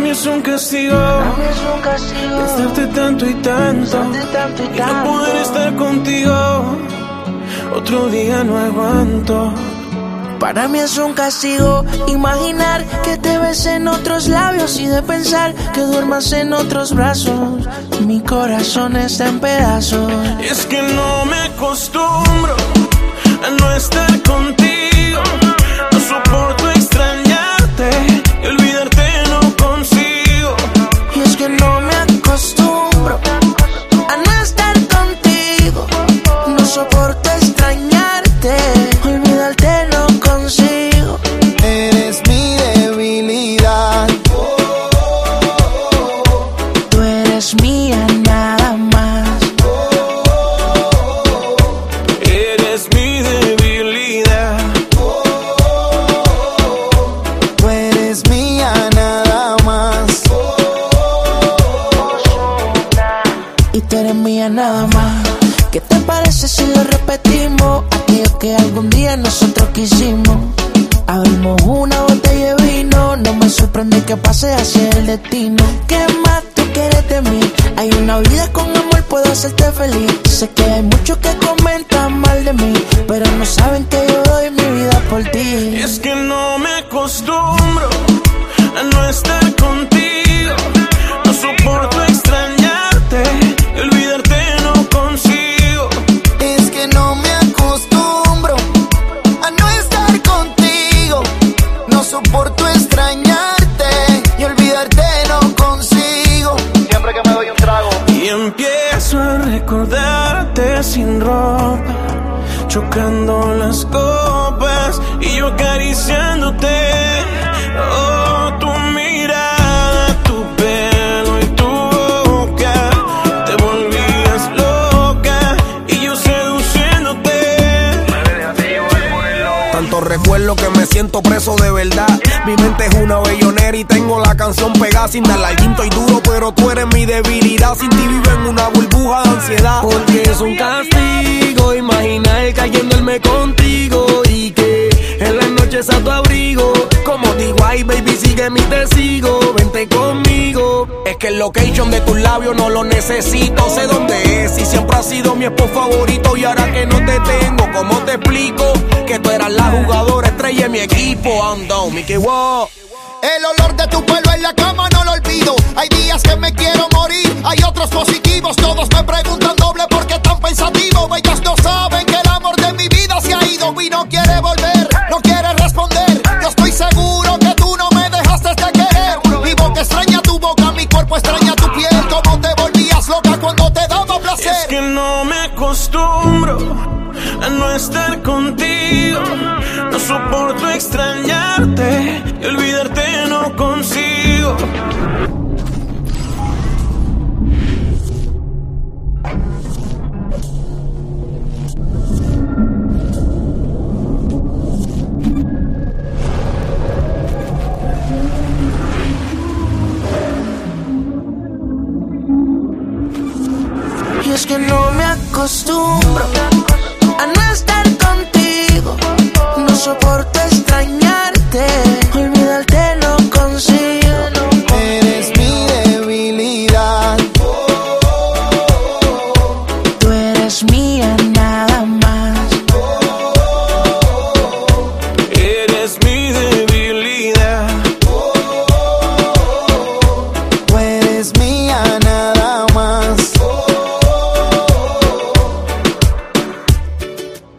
mí es un castigo. Para mí es un castigo. Pensarte tanto y tanto. Tanto y Y no tanto. poder estar contigo. Otro día no aguanto. Para mí es un castigo imaginar que te ves en otros labios y de pensar que duermas en otros brazos. Mi corazón está en pedazos. Y es que no me acostumbro a no estar contigo. No soporto eres mía nada más. Eres mi debilidad. Tú eres mía nada más. y tú eres mía nada más. ¿Qué te parece si lo repetimos? Aquello que algún día nosotros quisimos. Abrimos una botella de vino, no me sorprende que pase así el destino. ¿Qué más hacerte feliz. Sé que hay muchos que comentan mal de mí, pero no saben que yo doy mi vida por ti. es que no me acostumbro a no estar contigo. No soporto extrañarte y olvidarte no consigo. Es que no me acostumbro a no estar contigo. No soporto extrañarte y olvidarte no consigo. Siempre que me doy un trago. Y empiezo recordarte sin ropa, chocando las copas y yo acariciándote. Oh, tu mirada, tu pelo y tu boca, te volvías loca y yo seduciéndote. Tanto recuerdo que me siento preso de verdad. Mi mente es una bellonera y tengo la canción pegada sin darle al y duro, pero tú eres mi debilidad. Sin ti vivo en una burbuja ay baby, sigue mi testigo, vente conmigo. Es que el location de tus labios no lo necesito, sé dónde es y siempre has sido mi esposo favorito. Y ahora que no te tengo, ¿cómo te explico? Que tú eras la jugadora estrella de mi equipo. Down, Mickey Wow. El olor de tu pelo en la cama no lo olvido. Hay días que me quiero morir, hay otros positivos. Todos me preguntan acostumbro a no estar contigo. No soporto extrañarte y olvidarte no consigo. Que no acostumbro